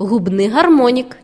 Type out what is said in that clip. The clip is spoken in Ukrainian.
губний гармонік.